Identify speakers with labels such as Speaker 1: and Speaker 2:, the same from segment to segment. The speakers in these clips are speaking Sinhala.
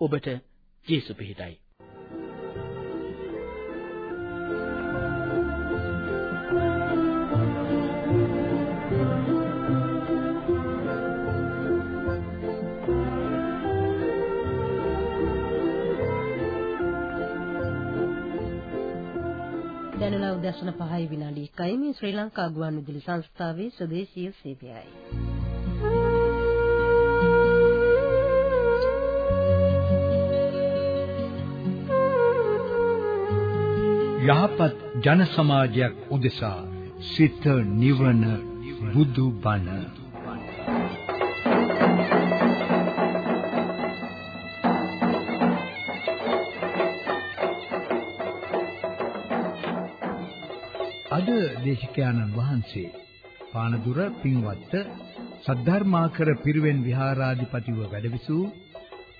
Speaker 1: ඔබට ජේසු පිහිටයි.
Speaker 2: දැනලා උදැසන 5යි විනාඩි 1යි මේ ශ්‍රී ලංකා ගුවන්විදුලි සංස්ථාවේ ස්වදේශීය සේවයයි.
Speaker 3: යහපත් ජන සමාජයක් උදෙසා සිත නිවන බුදු බණ. අද දේශිකානන් වහන්සේ පානදුර පින්වත්ත සද්ධර්මාකර පිරිවෙන් විහාරාධිපතිව වැඩවිසූ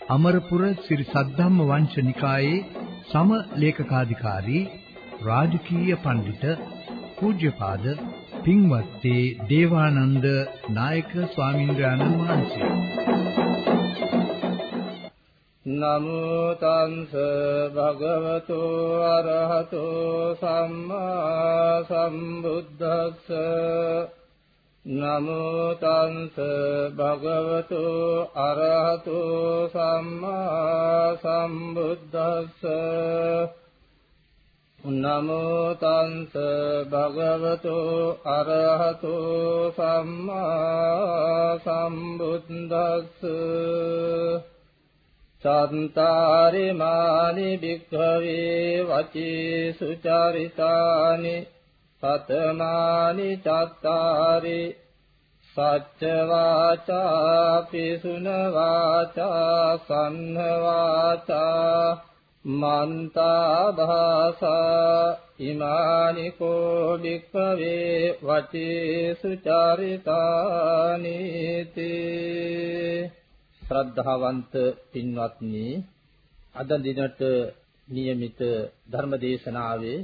Speaker 3: අමරපුර ශ්‍රී සද්ධම්ම වංශ නිකායේ සම ලේකකාධිකාරී රාජකීය පඬිත පූජ්‍යපාද පින්වත්තේ දේවානන්ද නායක ස්වාමීන්ද්‍රයන්න් වහන්සේ.
Speaker 4: නමෝ තංස භගවතු අරහතෝ සම්මා සම්බුද්දස්ස. නමෝ තංස භගවතු අරහතෝ සම්මා සම්බුද්දස්ස. නමෝ තංස භගවතු අරහතෝ සම්මා සම්බුද්දස්ස. චන්තාරි මානි භික්ඛවේ වචී සුචරිතානි සතමානි චත්තාරි සච්ච වාචා පිසුන වාචා සම්හ වාචා මන්තා භාසා ඉමානි කෝ භික්ඛවේ වචේ සුචරිතානීති ශ්‍රද්ධාවන්ත පින්වත්නි අද දිනට નિયમિત ධර්ම දේශනාවේ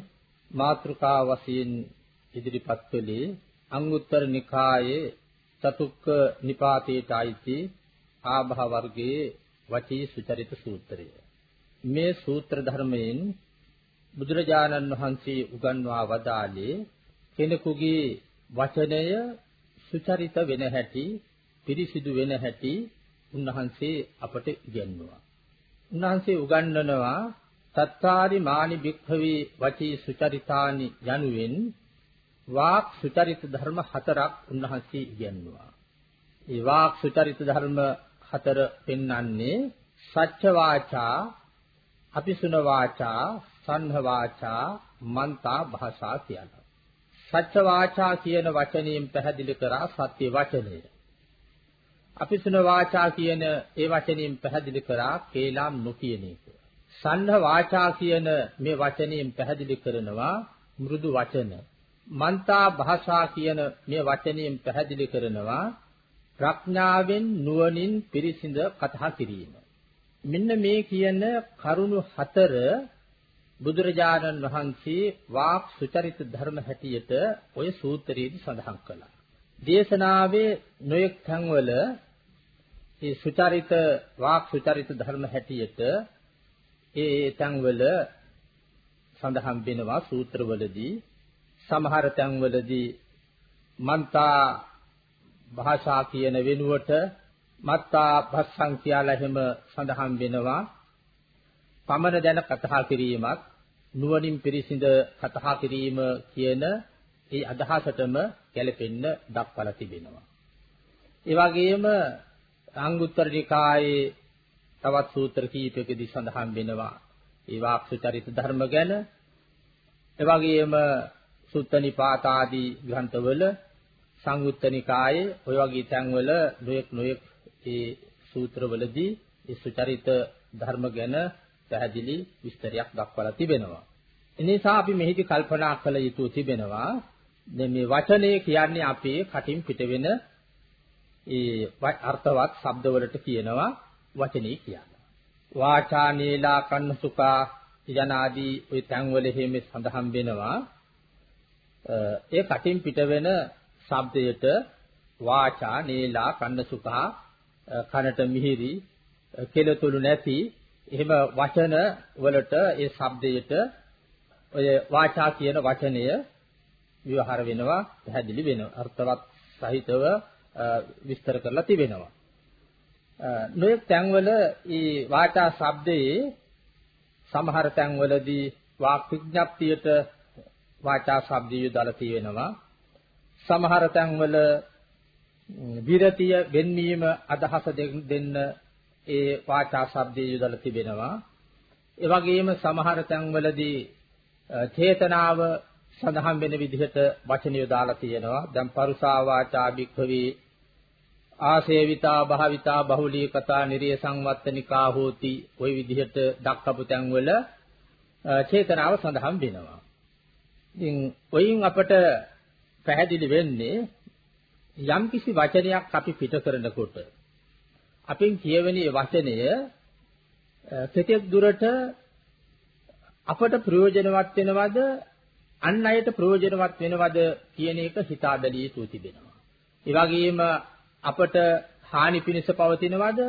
Speaker 4: මාතෘකා වශයෙන් ඉදිරිපත් කළේ අංගුත්තර නිකායේ චතුක්ක නිපාතේට අයිති ආභව වර්ගයේ වචී සුචරිත සූත්‍රය මේ සූත්‍ර ධර්මයෙන් බුදුරජාණන් වහන්සේ උගන්වා වදාළේ කෙනෙකුගේ වචනය සුචරිත වෙන හැටි පිරිසිදු වෙන හැටි උන්වහන්සේ අපට ඉගන්වුවා. උන්වහන්සේ උගන්වනවා සත්තාරි මානි භික්ඛවේ වචී සුචරිතානි යනුවෙන් වාක් සුචරිත ධර්ම හතරක් උන්වහන්සේ ඉගන්වුවා. ඒ වාක් සුචරිත ධර්ම හතර පෙන්වන්නේ සත්‍ය වාචා අපිසුන වාචා, සන්හ වාචා, මන්තා භාෂා කියලා. සත්‍ය වාචා කියන වචනයෙන් පැහැදිලි කරා සත්‍ය වචනය. අපිසුන වාචා කියන ඒ වචනයෙන් පැහැදිලි කරා කේලම් නොකියන එක. සන්හ වාචා කියන මේ වචනයෙන් පැහැදිලි කරනවා මෘදු වචන. මන්තා භාෂා කියන මේ වචනයෙන් පැහැදිලි කරනවා ප්‍රඥාවෙන් නුවණින් පිරිසිඳ කතා කිරීම. මෙන්න මේ කියන කරුණු හතර බුදුරජාණන් වහන්සේ වාක් සුචරිත ධර්ම හැටියට ඔය සූත්‍රයේදී සඳහන් කළා. දේශනාවේ නොයෙක් තැන්වල මේ සුචරිත වාක් සුචරිත ධර්ම හැටියට ඒ තැන්වල සඳහන් වෙනවා සූත්‍රවලදී සමහර තැන්වලදී මන්තා භාෂා කියන වෙනුවට මත්තා භස්සං කියලා එහෙම සඳහන් වෙනවා. පමන දැන කතා කිරීමත් නුවණින් පිරිසිඳ කතා කිරීම කියන ඒ අදහසටම ගැලපෙන්න දක්වලා තිබෙනවා. ඒ වගේම අංගුත්තර නිකායේ තවත් සූත්‍ර කීපයකදී සඳහන් වෙනවා. ඒ වාක්සුචරිත ධර්ම ගැන ඒ වගේම සුත්ත නිපාත ආදී ග්‍රන්ථවල සංයුත්ත නිකායේ ඔය වගේ තැන්වල නොයෙක් නොයෙක් ඒ සූත්‍රවලදී ඒ සුචරිත ධර්ම ගැන පැහැදිලි විස්තරයක් දක්වලා තිබෙනවා. එනිසා අපි මෙහිදී කල්පනා කළ යුතු තිබෙනවා මේ වචනේ කියන්නේ අපේ කටින් පිටවෙන ඒ අර්ථවත් ශබ්දවලට කියනවා වචනේ කියනවා. වාචා නීලා කන්න සුඛා යනාදී ওই තැන්වල එහෙම සඳහන් වෙනවා. ඒ කටින් පිටවෙන ශබ්දයට වාචා නීලා කන්න සුඛා කනට මිහිරි කෙලතුළු නැති එහෙම වචන වලට ඒ ශබ්දයට ඔය වාචා කියන වචනය විවහාර වෙනවා පැහැදිලි වෙනවා අර්ථවත් සහිතව විස්තර කරලා තිබෙනවා. නොයෙක් තැන්වල මේ වාචා ශබ්දයේ සමහර තැන්වලදී වාක් විඥප්තියට වාචා ශබ්ද යොදලා තියෙනවා. සමහර තැන්වල විරතිය වෙන්වීම අදහස දෙන්න ඒ වාචා ශබ්දය යොදලා තිබෙනවා ඒ වගේම සමහර තැන්වලදී චේතනාව සඳහන් වෙන විදිහට වචන යොදාලා තියෙනවා දැන් පරුසා වාචා භික්ඛවේ ආසේවිතා භාවිතා බහුලී කතා නිරිය සංවත්තනිකා හෝති ওই විදිහට දක්වපු තැන්වල චේතනාව සඳහන් වෙනවා. ඉතින් ඔයින් අපට පැහැදිලි වෙන්නේ යම්කිසි වචනයක් අපි පිට කරනකොට අපෙන් කියවෙන වචනය කෙතෙක් දුරට අපට ප්‍රයෝජනවත් වෙනවද අන් අයට ප්‍රයෝජනවත් වෙනවද කියන එක හිතා බැලිය යුතු තිබෙනවා. ඒ වගේම අපට හානි පිණිස පවතිනවද?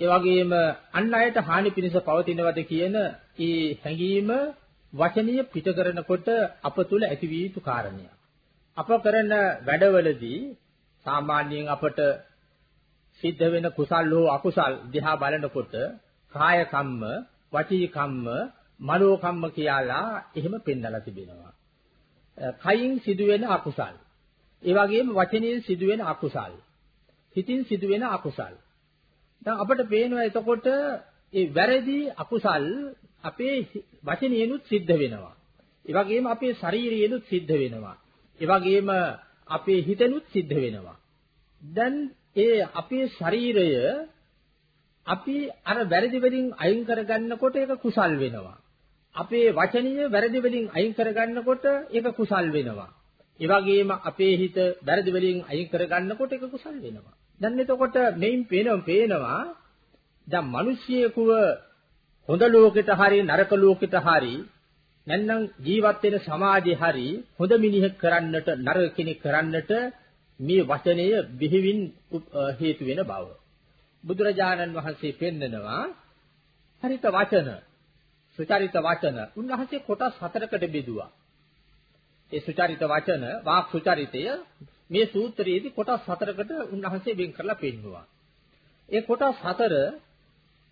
Speaker 4: ඒ වගේම අන් අයට හානි පිණිස පවතිනවද කියන ඒ හැඟීම වචනීය පිට කරනකොට අප තුල ඇති විය යුතු කාරණයක්. අප කරන වැඩවලදී සාමාන්‍යයෙන් අපට සිද්ධ වෙන කුසල් හෝ අකුසල් දිහා බලනකොට කාය කම්ම, වචී කම්ම, මනෝ කම්ම කියලා එහෙම පෙන්වලා තිබෙනවා. කයින් සිදුවෙන අකුසල්. ඒ වගේම වචනයෙන් සිදුවෙන අකුසල්. හිතින් සිදුවෙන අකුසල්. දැන් අපිට පේනවා එතකොට ඒ වැරදි අකුසල් අපේ වචනයෙන්ුත් සිද්ධ වෙනවා. ඒ වගේම අපේ ශරීරයෙන්ුත් සිද්ධ වෙනවා. ඒ වගේම අපේ හිතෙනුත් සිද්ධ වෙනවා. දැන් ඒ අපේ ශරීරය අපි අර වැරදි වලින් අයින් කරගන්නකොට ඒක කුසල් වෙනවා. අපේ වචනීය වැරදි වලින් අයින් කරගන්නකොට ඒක කුසල් වෙනවා. ඒ වගේම අපේ හිත වැරදි වලින් අයින් කරගන්නකොට ඒක කුසල් වෙනවා. දැන් එතකොට මෙයින් පේනවා පේනවා දැන් මිනිසියෙකුව හොඳ ලෝකෙට හරි නරක ලෝකෙට හරි නැත්නම් ජීවත් වෙන සමාජේ හරි හොඳ මිනිහෙක් කරන්නට නරක කෙනෙක් කරන්නට මේ වචනය බෙහෙවින් හේතු වෙන බව. බුදුරජාණන් වහන්සේ පෙන්නනවා හරිත වචන සුචරිත වචන උන්වහන්සේ කොටස් හතරකට බෙදුවා. ඒ සුචරිත වචන වාක් සුචරිතය මේ සූත්‍රයේදී කොටස් හතරකට උන්වහන්සේ වෙන් කරලා පෙන්වුවා. ඒ කොටස් හතර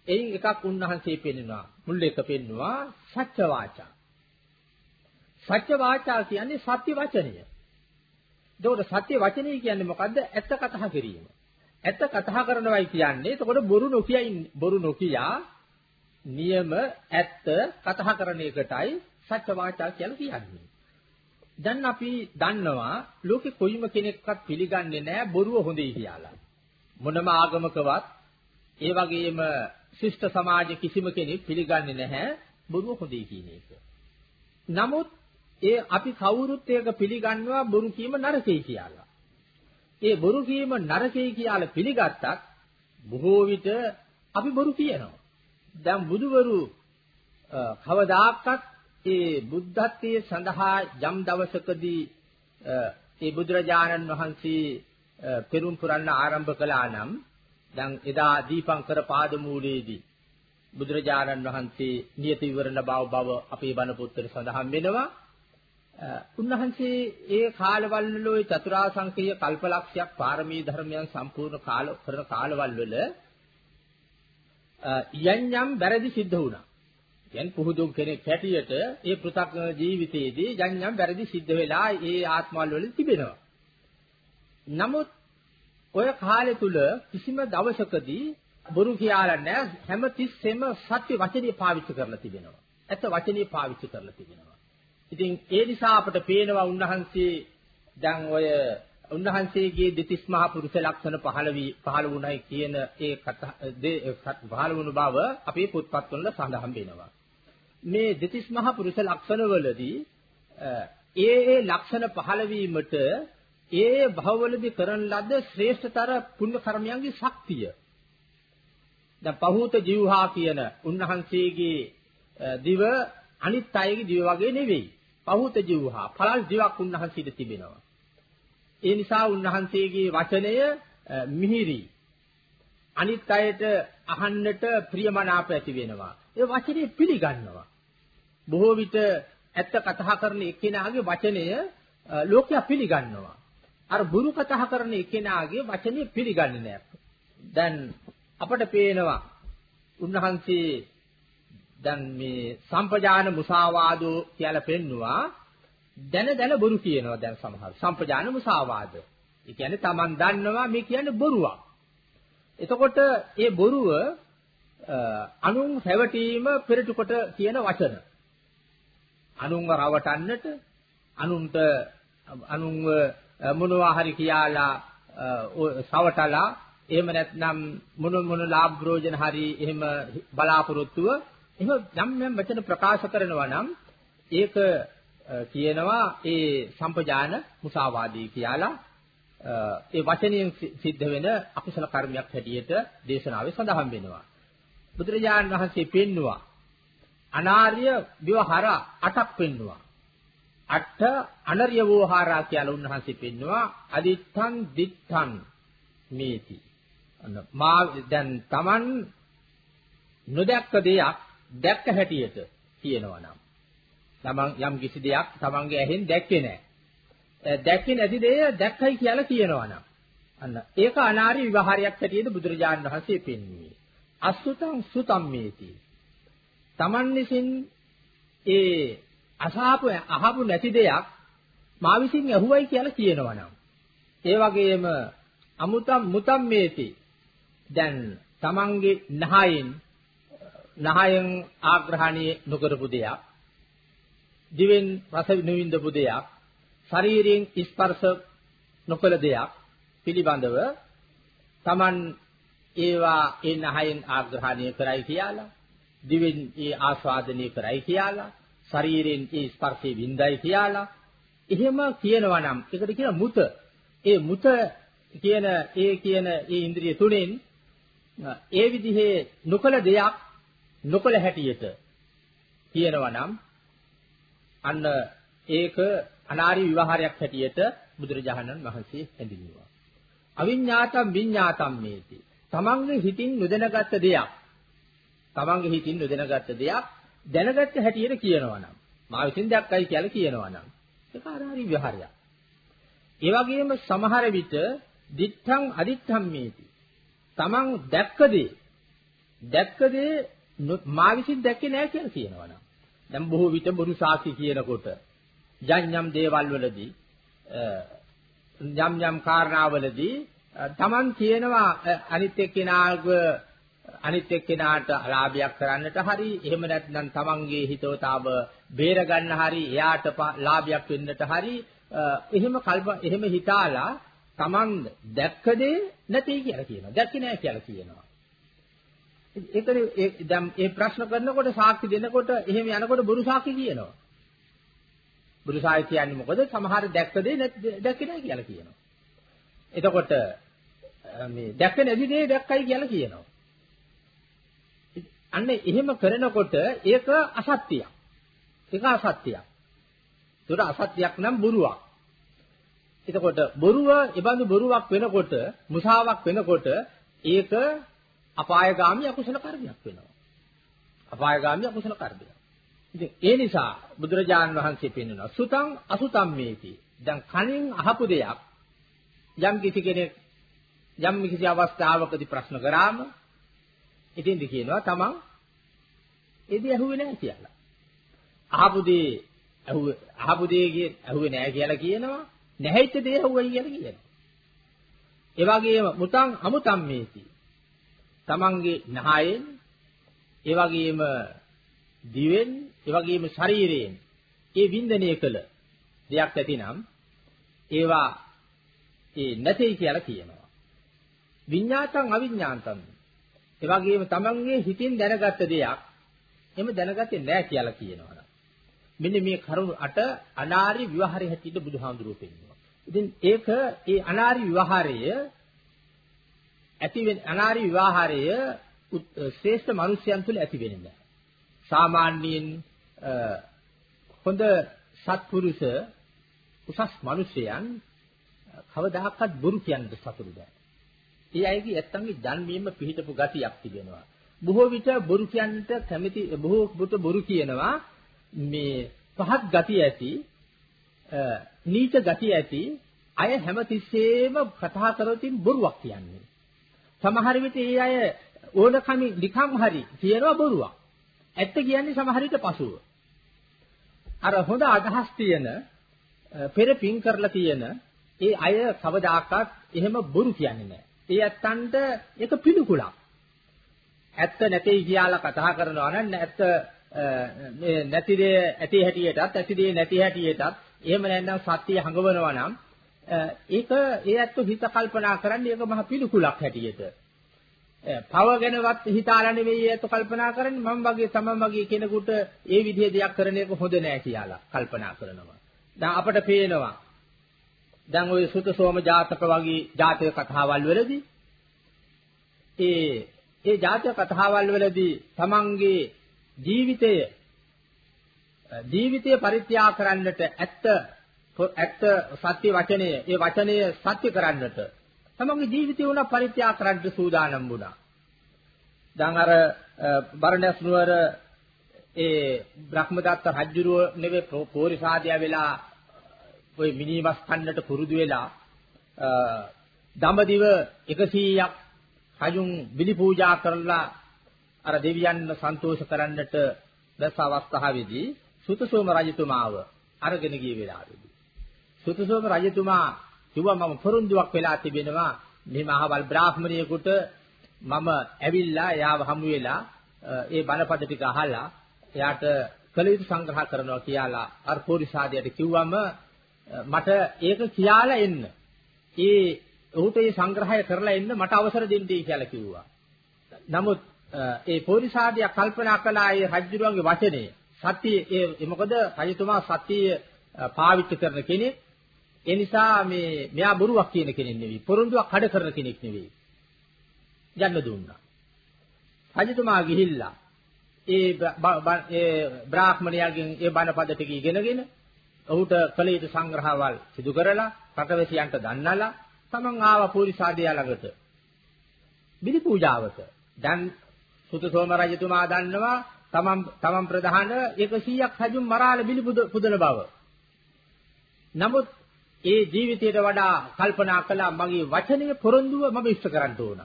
Speaker 4: එයින් එකක් උන්වහන්සේ පෙන්වනවා. මුල් එක පෙන්වුවා සත්‍ය වාචා. සත්‍ය වාචා කියන්නේ සත්‍ය වචනය. එතකොට සත්‍ය වචනය කියන්නේ මොකද්ද? ඇත්ත කතා කිරීම. ඇත්ත කතා කරනවයි කියන්නේ එතකොට බොරු නොකිය බොරු නොකිය නියම ඇත්ත කතා කරන එකටයි සත්‍ය වාචා කියලා කියන්නේ. දැන් අපි දන්නවා ලෝකේ කොයිම කෙනෙක්වත් පිළිගන්නේ නැහැ බොරුව හොඳයි කියලා. මොනම ආගමකවත් ඒ වගේම ශිෂ්ට සමාජ කිසිම කෙනෙක් පිළිගන්නේ නැහැ බොරුව හොඳයි කියන එක. නමුත් ඒ අපි කවුරුත් ඒක පිළිගන්නවා බොරු කීම නරකයි කියලා. ඒ බොරු කීම නරකයි කියලා පිළිගත්තත් බොහෝ විට අපි බොරු කියනවා. දැන් බුදුවරු කවදාකවත් ඒ බුද්ධත්වයේ සඳහා යම් දවසකදී ඒ බුදුරජාණන් වහන්සේ පෙරම් පුරන්න ආරම්භ කළා නම් දැන් එදා දීපංකර පාදමූලයේදී බුදුරජාණන් වහන්සේ නියත විවරණ බව බව අපේ බණ පොත්වල සඳහන් වෙනවා. උන්වහන්සේ ඒ කාලවල වල චතුරාර්ය සංකේය කල්පලක්ෂයක් පාරමී ධර්මයන් සම්පූර්ණ කාල කරන කාලවල වල යම් යම් වැරදි සිද්ධ වුණා. දැන් පුහුදුන් කෙනෙක් හැටියට ඒ පෘථග්ජන ජීවිතයේදී යම් යම් වැරදි සිද්ධ වෙලා ඒ ආත්මවල වල තිබෙනවා. නමුත් ඔය කාලය තුල කිසිම දවසකදී බොරු කියලා නැහැ හැම තිස්සෙම සත්‍ය වචනේ පාවිච්චි කරලා තිබෙනවා. ඇත්ත වචනේ පාවිච්චි කරලා තිබෙනවා. ඉතින් ඒ නිසා අපට පේනවා උන්වහන්සේ දැන් ඔය උන්වහන්සේගේ දෙතිස් මහා පුරුෂ ලක්ෂණ පහළ වී පහළ වුණයි කියන ඒ පහළ වුණු බව අපේ පොත්පත්වල සඳහන් වෙනවා. මේ දෙතිස් මහා පුරුෂ ලක්ෂණ වලදී ඒ ඒ ලක්ෂණ පහළ වීමට ඒ භවවලදී කරන ලද ශ්‍රේෂ්ඨතර පුණ්‍ය කර්මයන්ගේ ශක්තිය දැන් පහූත ජීවහා කියන උන්වහන්සේගේ දිව අනිත් අයගේ දිව වගේ නෙවෙයි. පහූත ජීවහා පළල් දිවක් උන්වහන්සේට තිබෙනවා. ඒ නිසා උන්වහන්සේගේ වචනය මිහිරි. අනිත් අයට අහන්නට ප්‍රියමනාප ඇති වෙනවා. ඒ වචනේ පිළිගන්නවා. බොහෝ විට ඇත්ත කතා කරන එක්කෙනාගේ වචනය ලෝකයා පිළිගන්නවා. අර බුරු කතා කරන එක්කෙනාගේ වචනේ පිළිගන්නේ නැහැ. දැන් අපට පේනවා උන්වහන්සේ දැන් මේ සම්පජාන මුසාවාදෝ කියලා පෙන්නවා දැන දැන බොරු කියනවා දැන් සමහර සම්පජාන මුසාවාද. ඒ කියන්නේ Taman දන්නවා මේ කියන්නේ බොරුවක්. එතකොට ඒ බොරුව අනුන් හැවටීම පෙරටු කොට කියන වචන. අනුන්ව රවටන්නට අනුන්ට අනුන්ව මොනවා හරි කියාලා සවටලා එහෙම නැත්නම් මොන මොන ලාභ ප්‍රයෝජන හරි එහෙම බලාපොරොත්තුව එහෙම යම් යම් වචන ප්‍රකාශ කරනවා නම් ඒක කියනවා ඒ සම්පජාන මුසාවාදී කියලා ඒ වචනයෙන් සිද්ධ වෙන අකුසල කර්මයක් හැටියට දේශනාවේ සඳහන් වෙනවා. බුදුරජාණන් වහන්සේ පෙන්නවා අනාර්ය විවහාර අටක් පෙන්නවා. අට අනර්ය වෝහාරා කියලා උන්වහන්සේ පෙන්නවා අදිත්තං දිත්තං මේති. අන්න මා දැන් Taman නොදැක්ක දෙයක් දැක්ක හැටියට කියනවා නම් Taman යම් කිසි දෙයක් Tamanගේ ඇහෙන් දැක්කේ නැහැ. දැක්කේ නැති දේ දැක්කයි කියලා කියනවා නම් අන්න ඒක අනාරි විවහාරයක් හැටියට බුදුරජාණන් වහන්සේ පෙන්වුවේ. අසුතං සුතම් මේති. Taman විසින් ඒ අසහපු අහපු නැති දෙයක් මා විසින් ඇහුවයි කියලා කියනවා නම් ඒ වගේම අමුතම් මුතම් මේති දැන් Tamange නහයෙන් නහයෙන් ආග්‍රහණය නොකරපු දෙයක් දිවෙන් රස විඳපු දෙයක් ශරීරයෙන් ස්පර්ශ නොකළ දෙයක් පිළිබඳව Taman ඒවා ඒ නහයෙන් ආග්‍රහණය කරයි කියලා දිවෙන් ඒ ආස්වාදනය කරයි කියලා ශරීරයෙන් ඒ ස්පර්ශේ විඳයි කියලා. එහෙම කියනවා නම් ඒකට කියන මුත. ඒ මුත කියන ඒ කියන ඒ ඉන්ද්‍රිය තුනෙන් ඒ විදිහේ නොකල දෙයක් නොකල හැටියට කියනවා නම් අන්න ඒක අනාරි විවහාරයක් හැටියට බුදුරජාණන් වහන්සේ හැඳින්වුවා. අවිඤ්ඤාතම් විඤ්ඤාතම් මේති. තමන්ගේ හිතින් නොදැනගත් දෙයක්. තමන්ගේ හිතින් නොදැනගත් දෙයක් දැනගත්ත හැටියට කියනවා නම් මා විසින් දැක්කයි කියලා කියනවා නම් ඒක අනාරි විවහාරයක්. ඒ වගේම සමහර විට දිත්තං අදිත්තං මේති. තමන් දැක්කදී දැක්කදී මා විසින් දැක්කේ නෑ කියලා කියනවා නම්. දැන් බොහෝ විට බොරු සාක්ෂි කියනකොට යම් යම් දේවල් වලදී යම් යම් කාරණාවලදී තමන් කියනවා අනිත් එක්කෙනාග අනිත් එක්කෙනාට අලාභයක් කරන්නට හරි එහෙම නැත්නම් තමන්ගේ හිතවතාව බේර ගන්න හරි එයාට ලාභයක් වෙන්නට හරි එහෙම කල්ප එහෙම හිතාලා තමන් දැක්ක දේ නැtei කියලා කියනවා. දැක්කේ නැහැ කියලා කියනවා. ඒකනේ දැන් මේ ප්‍රශ්න කරනකොට සාක්ෂි දෙනකොට එහෙම යනකොට බොරු සාක්ෂි කියනවා බුදු සාහිත්‍ය කියන්නේ මොකද? සමහර දැක්ක දේ දැක්කේ නැහැ කියලා කියනවා. එතකොට මේ දැක්ක නැති දේ දැක්කයි කියලා කියනවා. අන්න එහෙම කරනකොට ඒක අසත්‍යයක්. ඒක අසත්‍යයක්. ඒතර අසත්‍යයක් නම් බොරුවක්. එතකොට බොරුව, ඉබඳු බොරුවක් වෙනකොට, මුසාවක් වෙනකොට ඒක අපායගාමී අකුසල කර්මයක් වෙනවා. අපායගාමී අකුසල කර්මයක්. ඉතින් ඒ නිසා බුදුරජාන් වහන්සේ පෙන්වනවා සුතං අසුතං මේති. දැන් කණින් අහපු දෙයක් යම් කිසි කෙනෙක් යම් කිසි අවස්ථාවකදී ප්‍රශ්න කරාම ඉතින්ද කියනවා තමන් ඒදී ඇහුවේ නැහැ කියලා. අහපු දේ ඇහුව අහපු දේ කිය ඇහුවේ නැහැ කියලා කියනවා. නැහැච්ච දේ ඇහුවයි කියලා කියනවා. ඒ වගේම මුතං අමුතම් මේති. තමන්ගේ නහයෙන් ඒ වගේම දිවෙන් ඒ වගේම ශරීරයෙන් ඒ වින්දනය කළ දෙයක් ඇතිනම් ඒවා ඒ නැtei කියලා කියනවා. විඤ්ඤාතං අවිඤ්ඤාතං. ඒ වගේම තමන්ගේ හිතින් දැනගත්ත දෙයක් එම දැනගත්තේ නැහැ කියලා කියනවා. මෙන්න මේ කරුණු අට අනාරි විවහාරය හැටියට බුදුහාමුදුරුවෝ පෙන්නනවා. ඉතින් ඒක ඒ අනාරි විවහාරය ඇති වෙන අනාරි විවහාරය ශ්‍රේෂ්ඨ මිනිසයන් තුළ ඇති වෙන්නේ නැහැ. සාමාන්‍යයෙන් හොඳ සත්පුරුෂ උසස් මිනිසයන් කවදාහක්වත් බොරු කියන්නට සතුරු බෑ. ඒ අයගේ ඇත්තන්ගේ ජන්මීම පිහිටපු ගතියක් තිබෙනවා. බොහෝ විට බොරු කියන්නට කැමති බොහෝ විට බොරු කියනවා මේ පහත් ගතිය ඇති නීච ගතිය ඇති අය හැමතිස්සෙම කතා කරොතින් බොරුවක් කියන්නේ. සමහර විට ඒ අය ඕනකම නිකම් හරි කියනවා බොරුවක්. ඇත්ත කියන්නේ සමහර විට පසුව. අර හොඳ අදහස් තියෙන පෙර පින් කරලා තියෙන ඒ අය කවදාකවත් එහෙම බොරු කියන්නේ නැහැ. ඒ ඇත්තන්ට ඒක පිළිකුලක්. ඇත්ත නැtei කියලා කතා කරනවා නම් ඇත්ත මේ නැති දේ ඇති හැටියටත් ඇති දේ නැති හැටියටත් එහෙම නැත්නම් සත්‍ය හඟවනවා නම් ඒක ඒ ඇත්ත හිත කල්පනා කරන්නේ ඒක මහ පිළිකුලක් හැටියට. පව ගැනවත් හිතාලා නෙවෙයි ඒත් කල්පනා කරන්නේ මම වගේ තමන් වගේ කෙනෙකුට ඒ විදිහේ දෙයක් කරන එක හොඳ නෑ කියලා කල්පනා කරනවා. දැන් අපට පේනවා දැන් ওই සුතසෝම ජාතක වගේ ජාතක කතාවල් වලදී ඒ ඒ ජාතක කතාවල් වලදී තමන්ගේ ජීවිතය ජීවිතය පරිත්‍යාග කරන්නට ඇත්ත ඇත්ත සත්‍ය වචනය ඒ වචනය සත්‍ය කරන්නට තමන්ගේ ජීවිතය උනා පරිත්‍යාග කරන්නට සූදානම් වුණා. දැන් අර බරණැස් නුවර ඒ බ්‍රහ්මදත්ත රජුරුව නෙවෙයි පෝරිසාදියා වෙලා ওই මිනිමස් කන්නට පුරුදු වෙලා දඹදිව 100ක් රජුන් බිලි පූජා කරලා අර දෙවියන්ව සන්තෝෂ කරන්නට දැස අවස්ථාවේදී සුතසෝම රජතුමාව අරගෙන ගිය වෙලාවේදී සුතසෝම රජතුමා කිව්වා මම පොරොන්දුවක් වෙලා තිබෙනවා මේ මහවල් බ්‍රාහ්මණයෙකුට මම ඇවිල්ලා එයාව හමු වෙලා ඒ බණපද ටික අහලා එයාට කළ යුතු සංග්‍රහ කරනවා කියලා අර පොරිසාදියට කිව්වම මට ඒක කියලා එන්න. ඒ ඔහුට මේ සංග්‍රහය කරලා එන්න මට අවසර දෙන්නයි කියලා කිව්වා. නමුත් ඒ පොරිසාදිය කල්පනා කළා ඒ රජුරුවන්ගේ වචනේ සත්‍ය ඒ මොකද රජතුමා සත්‍ය පාවිච්චි කරන කෙනෙක් ඒ නිසා මේ මෙයා බොරුවක් කියන කෙනෙක් නෙවෙයි. පොරොන්දුවක් කඩ කරන කෙනෙක් නෙවෙයි. යන්න දුන්නා. රජතුමා ගිහිල්ලා ඒ ඒ බ්‍රාහ්මණයාගෙන් ඒ බණ පද ටික ඉගෙනගෙන ඔහුට කළ යුතු සංග්‍රහවල් සිදු කරලා රටවැසියන්ට දන්නලා තමන් ආව පූරිසාදේ ළඟට බිලි පූජාවට දැන් සුතසෝම රජතුමා දන්නවා තමන් තමන් ප්‍රධාන 100ක් රජුන් මරාල බිලි පුදන බව. නමුත් ඒ ජීවිතයට වඩා කල්පනා කළා මගේ වචනයේ පොරොන්දුව මම ඉෂ්ට කරන්න ඕන.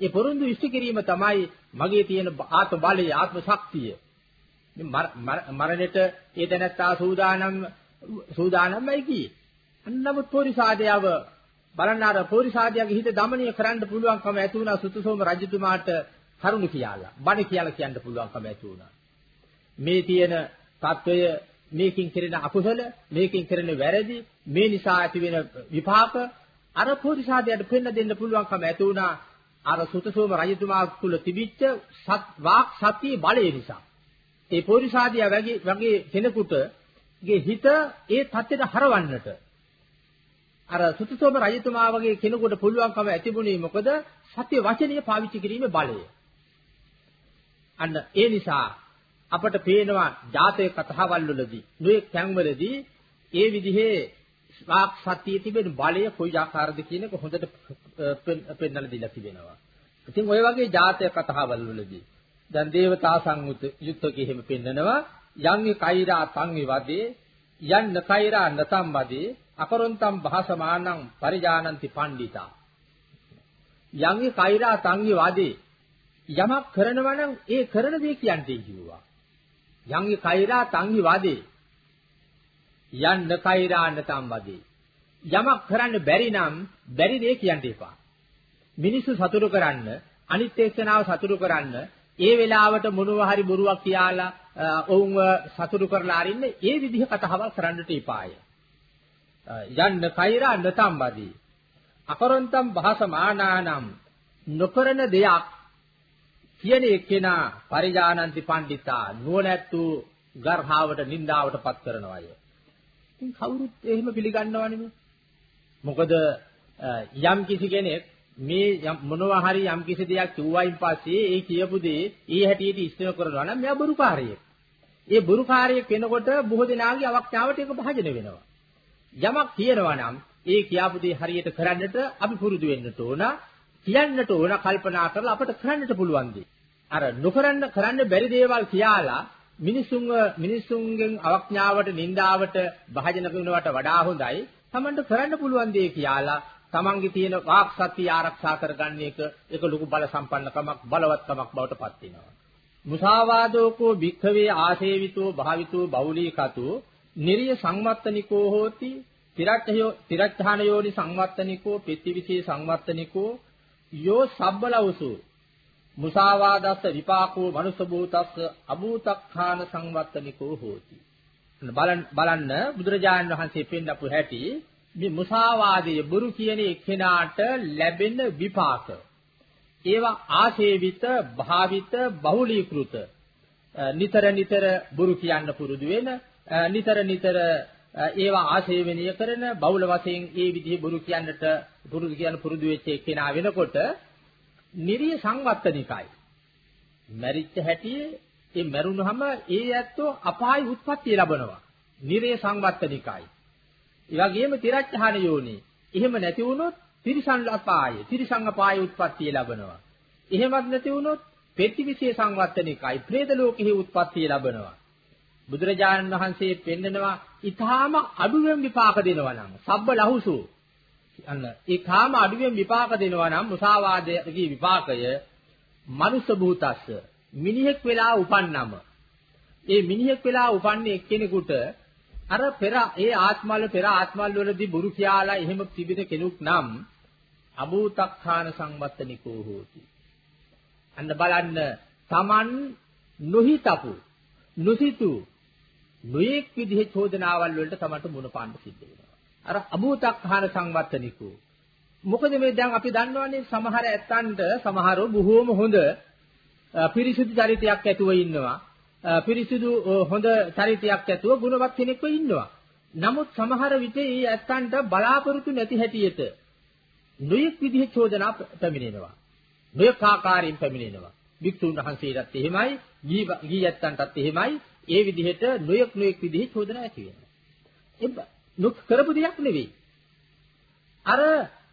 Speaker 4: ඒ පොරොන්දු ඉෂ්ට කිරීම තමයි මගේ තියෙන ආත්ම බලය, ආත්ම ශක්තිය. මරණයට ඒ දැනත්තා සූදානම් සූදානම්යි කි. අන්නමුත් පොරිසාදයව බලන්නාර පොරිසාදයාගේ හිත দমনය කරන්න පුළුවන්කම ඇති වුණා සුතුසෝම රජතුමාට කරුණ කියලා. බණ කියලා කියන්න පුළුවන්කම ඇති වුණා. මේ තියෙන తত্ত্বය මේකින් කෙරෙන අකුසල, මේකින් කෙරෙන වැරදි, මේ නිසා ඇති වෙන විපාක අර පොරිසාදයට පෙන්න දෙන්න පුළුවන්කම ඇති වුණා. අර සුතසෝම රජතුමා තුල තිබිච්ච සත් වාක් සත්‍ය බලය නිසා. ඒ පොරිසාදියා වගේ වගේ කෙනෙකුට ගේ හිත ඒ தත්ත්වයට හරවන්නට අර සුතසෝම රජතුමා වගේ කෙනෙකුට පුළුවන්කම ඇතිබුණේ මොකද සත්‍ය වචනය පාවිච්චි කිරීමේ බලය. අන්න ඒ නිසා අපට පේනවා ජාතක කතාවල් වලදී මේ තැන්වලදී ඒ විදිහේ ස්වාක් සතිය තිබෙන බලය කොයි ආකාරද කියන එක හොඳට පෙන්වලා දීලා තිබෙනවා. ඉතින් ওই වගේ ජාතක කතාවල් වලදී දැන් දේවතා සංයුත් යුත්ත කිහිම පෙන්නනවා යම් කෛරා තං විවදේ යන්න කෛරා නතම් වදේ අකරොන්තම් භාසමානං පරිජානಂತಿ පණ්ඩිතා යම් කෛරා තං විවදේ යමක් කරනවා නම් ඒ කරන දේ කියන්නේ කිව්වා. යංගේ කෛරා තංහි වාදේ. යන්න කෛරාන්න තම් වදේ. යමක් කරන්න බැරි නම් බැරි දේ කියන්න එපා. මිනිස්සු සතුටු කරන්න, අනිත් එක්කනාව සතුටු කරන්න, ඒ වෙලාවට මොනවා හරි බොරුවක් කියලා ඔවුන්ව සතුටු කරලා අරින්න ඒ විදිහ කතාවක් කරන්නට එපාය. යන්න කෛරා නතම් වදේ. අකරොන්තම් භාසමානානම් නොකරන දෙයක් කියන එක්කෙනා පරිජානන්ති පණ්ඩිතා නුවණැත්තු ගර්හාවට නින්දාවට පත් කරනවා අය. ඉතින් කවුරුත් එහෙම පිළිගන්නවනේ මොකද යම් කිසි කෙනෙක් මේ මොනවා හරි යම් කිසි දෙයක් කිව්වයින් පස්සේ ඒ කියපු දේ ඒ හැටියට ඉස්තර කරනවා නම් මෙයා බොරුකාරයෙක්. ඒ බොරුකාරයෙක් වෙනකොට බොහෝ දෙනාගේ අවඥාවට ඒක භාජන වෙනවා. යමක් කියනවා නම් ඒ කියාපු දේ හරියට කරන්නට අපි පුරුදු වෙන්නට ඕන. කියන්නට ඕන කල්පනා කරලා අපට කරන්නට පුළුවන් දේ. අර නොකරන්න කරන්න බැරි දේවල් කියලා මිනිසුන්ව මිනිසුන්ගෙන් අවඥාවට නින්දාවට භාජන කරනවට වඩා හොඳයි තමන්ට කරන්න පුළුවන් දේ කියලා තමන්ගේ තියෙන වාක් සත්‍ය ආරක්ෂා කරගන්න එක ඒක ලොකු බල සම්පන්නකමක් බලවත්කමක් බවට පත් වෙනවා. මුසාවාදෝකෝ භික්ඛවේ ආශේවිතෝ භාවිතෝ බෞලීකතෝ නිරිය සංවත්තනිකෝ හෝති තිරච්ඡයෝ තිරච්ඡානයෝනි සංවත්තනිකෝ පෙත්තිවිසේ සංවත්තනිකෝ යෝ සබ්බලවසු මුසාවාදස්ස විපාකෝ මනුස්ස භූතස්ස අභූතක්ඛාන සංවත්තනිකෝ හෝති. බලන්න බලන්න බුදුරජාණන් වහන්සේ පෙන්නපු හැටි මේ මුසාවාදයේ බුරු කියන එක්කෙනාට ලැබෙන විපාක. ඒවා ආශේවිත භාවිත බහුලීකృత. නිතර නිතර බුරු කියන්න පුරුදු වෙන නිතර නිතර ඒවා ආශේවනීය කරන බහුල වශයෙන් ඒ විදිහේ බුරු කියන්නට පුරුදු කියන පුරුදු වෙච්ච එක්කෙනා වෙනකොට නිරිය සංවත්තනිකයි. මැරිච්ච හැටියේ ඒ මැරුණහම ඒ ඇත්තෝ අපාය උත්පත්ති ලැබනවා. නිරේ සංවත්තනිකයි. ඒ වගේම තිරච්ඡහන යෝනි. එහෙම නැති වුණොත් තිරිසන් අපාය තිරිසං අපාය උත්පත්ති ලැබනවා. එහෙමත් නැති වුණොත් පෙත්තිවිසේ සංවත්තනිකයි പ്രേත ලෝකෙහි උත්පත්ති ලැබනවා. බුදුරජාණන් වහන්සේ පෙන්නනවා ඊටාම අඩුවෙන් විපාක දෙනවා නම් සබ්බ ලහුසු. අන්න. ඒ කාම අඩුවෙන් විපාක දෙනවා නම් මුසාවාදයේ විපාකය මනුස්ස භූතස්ස. මිනිහෙක් වෙලා උපන්නම. ඒ මිනිහෙක් වෙලා උපන්නේ එක්කෙනෙකුට අර පෙර ඒ ආත්මවල පෙර ආත්මවල වලදී බුරු කියලා එහෙම තිබෙන කෙනෙක් නම් අභූතක්ඛාන සංවත්තනිකෝ හෝති. අන්න බලන්න Taman නොහිතපු නොසිතු නොයෙක් විදිහේ චෝදනාවල් වලට තමන්ට මුණ පාන්න සිද්ධ වෙනවා. අර අභූතක්හාන සංවත්තනිකෝ. මොකද මේ දැන් අපි දන්නවනේ සමහර ඇත්තන්ට සමහරව බොහෝම හොඳ පිරිසිදු චරිතයක් ඇතුව ඉන්නවා. පිරිසිදු හොඳ චරිතයක් ඇතුව ගුණවත් කෙනෙක්ව ඉන්නවා. නමුත් සමහර විට මේ ඇත්තන්ට බලාපොරොත්තු නැති හැටියට නොයෙක් විදිහේ චෝදනා පැමිණෙනවා. නොයෙක් ආකාරයෙන් පැමිණෙනවා. වික්ෂුන් වහන්සේටත් එහෙමයි, ගී ඇත්තන්ටත් එහෙමයි, ඒ විදිහට නොයෙක් නොයෙක් විදිහේ චෝදනා ඇති වෙනවා. එබ්බ නොක් කරපු දෙයක් නෙවෙයි. අර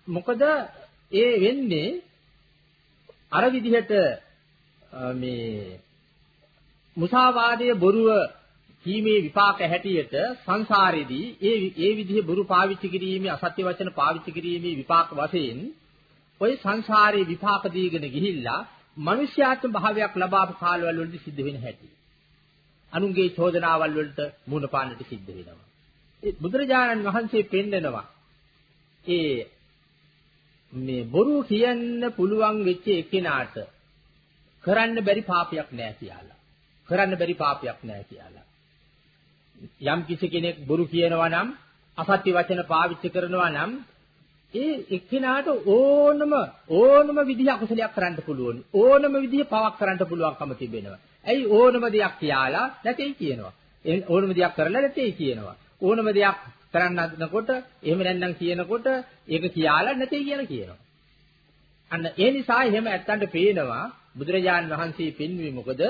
Speaker 4: මොකද ඒ වෙන්නේ අර විදිහට මේ මුසාවාදයේ බොරුව කීමේ විපාක හැටියට සංසාරේදී ඒ ඒ විදිහේ බොරු පාවිච්චි කිරීමේ අසත්‍ය වචන පාවිච්චි කිරීමේ විපාක වශයෙන් ওই සංසාරේ විපාක දීගෙන ගිහිල්ලා මිනිස්යාත්ම භාවයක් ලබාපු කාලවල වලදී සිද්ධ වෙන හැටි. අනුන්ගේ චෝදනාවල් වලට මුහුණ පාන්නට සිද්ධ වෙනවා. ඒ බුදුරජාණන් වහන්සේ පෙන්නනවා ඒ මේ බොරු කියන්න පුළුවන් වෙච්ච එකිනාට කරන්න බැරි පාපයක් නෑ කියලා. කරන්න බැරි පාපයක් නෑ කියලා. යම් කිසි කෙනෙක් බොරු කියනවා නම් අසත්‍ය වචන පාවිච්චි කරනවා නම් ඒ එක්කෙනාට ඕනම ඕනම විදිහ අකුසලයක් කරන්න පුළුවන්. ඕනම විදිහ පවක් කරන්න පුළුවන්කම තිබෙනවා. ඇයි ඕනම දෙයක් කියලා නැtei කියනවා. ඕනම දෙයක් කරලා නැtei කියනවා. ඕනම දෙයක් කරන්නකොට එහෙම නැත්නම් කියනකොට ඒක කියලා නැtei කියලා කියනවා. අන්න ඒ නිසා එහෙම ඇත්තන්ට පේනවා බුදුරජාන් වහන්සේ පෙන්වුවේ මොකද?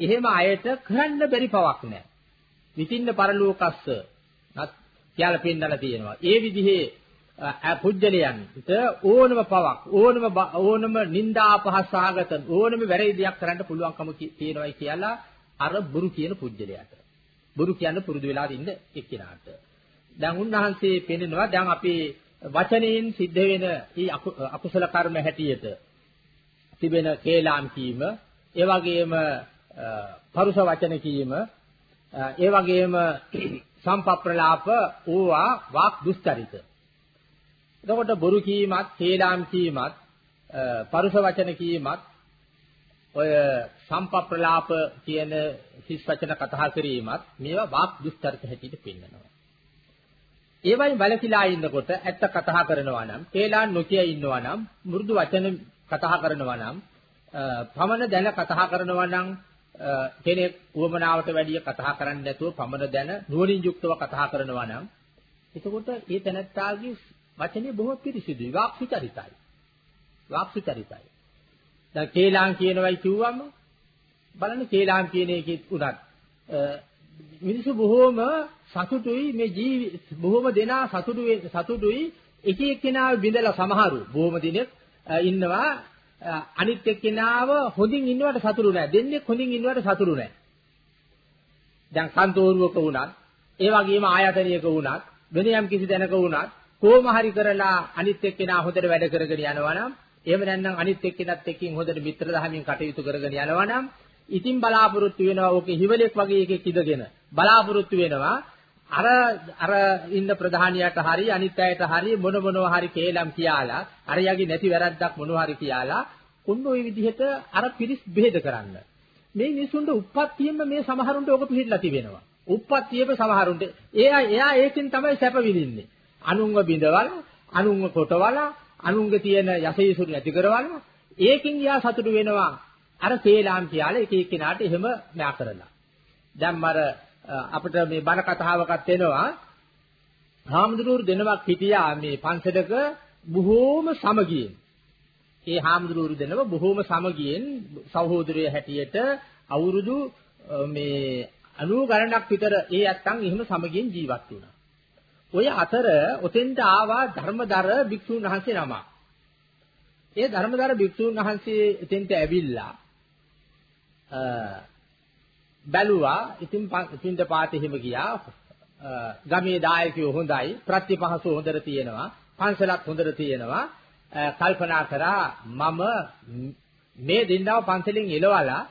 Speaker 4: එහෙම අයට කරන්න බැරි පවක් නැහැ. විතින්න පරලෝකස්ස නත් කියලා පෙන්නලා තියෙනවා. ඒ විදිහේ පුජ්‍යලයන්ට ඕනම පවක් ඕනම ඕනම නිന്ദා අපහසාගත ඕනම වැරදි දෙයක් කරන්න පුළුවන්කම තියෙනවායි කියලා අර බුරු කියන පුජ්‍යලයට බුරු කියන්න පුරුදු වෙලා ඉන්න එක්කිනාට. දැන් උන්වහන්සේ පෙන්නනවා දැන් අපේ වචනයෙන් සිද්ධ වෙන මේ අකුසල කර්ම හැටියට තිබෙන කේලාම් කීම ඒ වගේම පරුස වචන කීම ඒ වගේම සම්පප්‍රලාප ඕවා වාක් දුස්චරිත. එතකොට බොරු කීමත්, හේලාම් කීමත්, පරුෂ වචන කීමත්, ඔය සම්පප්‍රලාප කියන හිස් වචන කතා කිරීමත් මේවා වාක් දුස්චරිත හැටියට පෙන්වනවා. ඒවයින් බලකිලා ඉන්නකොට ඇත්ත කතා කරනවා නම්, හේලාම් නොකිය ඉන්නවා නම්, මෘදු වචන කතා කරනවා නම්, පමණ දැන කතා කරනවා නම් කෙනෙක් උවමනාවට වැඩිය කතා කරන්නේ නැතුව පමණ දැන නුවණින් යුක්තව කතා කරනවා නම් එතකොට ඒ තැනත්තාගේ වචනේ බොහෝ පිරිසිදුයි වාක්සු චරිතයි. වාක්සු චරිතයි. දැන් කේලාම් කියනවයි කිව්වම බලන්න කේලාම් කියන එකෙත් උනත්. මිනිස්සු බොහෝම සතුටුයි මේ ජීවි බොහෝම දෙනා සතුටු සතුටුයි. එක එක්කෙනාව බිඳලා සමහරු බොහෝම දිනෙක ඉන්නවා. අනිත් එක්කෙනාව හොඳින් ඉන්නවට සතුටු නැහැ. දෙන්නේ හොඳින් ඉන්නවට සතුටු නැහැ. දැන් කන්තෝරුවක වුණත් ඒ වගේම ආයතනයක වුණත් වෙන යම් කිසි දැනක වුණත් කොහොම හරි කරලා අනිත් එක්කෙනා හොඳට වැඩ කරගෙන යනවා නම් එහෙම නැත්නම් අනිත් එක්කෙනත් එක්කින් හොඳට මිත්‍ර දහමින් කටයුතු කරගෙන යනවා නම් ඉතින් බලාපොරොත්තු වෙනවා ඕකේ හිවලෙක් වගේ එකෙක් ඉඳගෙන. බලාපොරොත්තු වෙනවා අර අර ඉන්න ප්‍රධානියට හරි අනිත් අයට හරි මොන මොනවා හරි කේලම් කියලා අර යගේ නැති වැරද්දක් මොනවා හරි කියලා කොන්න ওই විදිහට අර පිරිස් බෙහෙද කරන්න. මේ මිනිසුන්ට උප්පත්තියෙම මේ සමහරුන්ට ඕක පිළිහිලා තිබෙනවා. උප්පත්තියෙම සමහරුන්ට. එයා එයා ඒකෙන් තමයි සැප විඳින්නේ. අනුන්ව බිඳවල අනුන්ව කොටවල අනුන්ගේ තියෙන යසීසුරු නැති කරවල ඒකෙන් යා සතුටු වෙනවා අර තේලාම් කියලා එක එක්කෙනාට එහෙම න්යා කරලා. දැන් මර අපිට මේ බණ කතාවකත් එනවා හාමුදුරුවෝ දෙනවක් හිටියා මේ පන්සලක බොහෝම සමගියෙන්. ඒ හාමුදුරුවෝ දෙනව බොහෝම සමගියෙන් සහෝදරය හැටියට අවුරුදු මේ 90 ගණනක් විතර ඒ ඇත්තන් එහෙම සමගියෙන් ජීවත් වුණා. ඔය අතර ඔතෙන්ට ආවා ධර්මදර භික්ෂුන් වහන්සේ නමක්. ඒ ධර්මදර භික්ෂුන් වහන්සේ එතෙන්ට ඇවිල්ලා බැලුවා ඉතින් පින්ද පාතේ හිම ගියා. ගමේ දායකයෝ හොඳයි ප්‍රතිපහසු හොඳට තියෙනවා පන්සලත් හොඳට තියෙනවා. කල්පනා කරා මම මේ දෙන්නව පන්සලෙන් එලවලා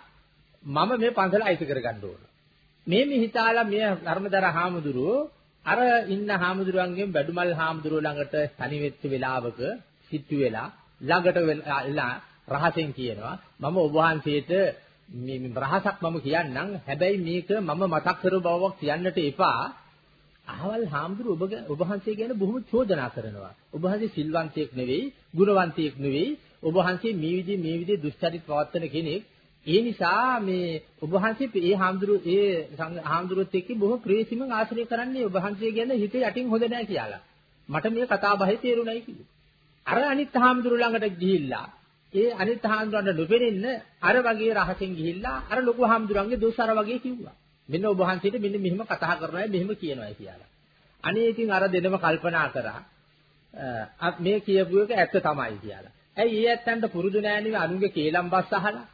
Speaker 4: මම මේ පන්සල අයිති කරගන්න ඕන. මේ මිහිතාලා මේ ධර්මදර හාමුදුරුවෝ අර ඉන්න හාමුදුරුවන්ගෙන් බැඩුමල් හාමුදුරුවෝ ළඟට තනි වෙච්ච වෙලාවක සිට්ටු වෙලා ළඟට වෙලා රහසෙන් කියනවා මම ඔබ වහන්සේට මේ රහසක් මම කියන්නම්. හැබැයි මේක මම මතක් කර බවක් කියන්නට එපා. අහවල් හාමුදුරු ඔබ ඔබ වහන්සේ ගැන බොහොම චෝදනා කරනවා. ඔබ වහන්සේ සිල්වන්තයෙක් නෙවෙයි ගුණවන්තයෙක් නෙවෙයි. ඔබ වහන්සේ මේ විදිහ මේ විදිහ දුෂ්චරිත පවත්වන කෙනෙක්. ඒ නිසා මේ ඔබ වහන්සේ ඒ හාමුදුරු ඒ හාමුදුරුවොත් එක්ක බොහොම ප්‍රේසිමෙන් ආශ්‍රය කරන්නේ ඔබ වහන්සේ ගැන හිත යටින් හොඳ නැහැ කියලා මට මේ කතා බහේ තේරුණයි කිව්වා අර අනිත් හාමුදුරු ළඟට ගිහිල්ලා ඒ අනිත් හාමුදුරන්ට නොපෙනෙන්න අර වගේ රහසෙන් ගිහිල්ලා අර ලොකු හාමුදුරන්ගේ දොස් අර වගේ කිව්වා. මෙන්න ඔබ වහන්සේට මෙන්න මෙහෙම කතා කරනවා මෙහෙම කියනවා කියලා. අනේ ඉතින් අර දෙනම කල්පනා කරා මේ කියපු එක ඇත්ත තමයි කියලා. ඇයි ඒ ඇත්තන්ට පුරුදු නෑ නෙවෙයි අනුන්ගේ කේලම් බස් අහලා.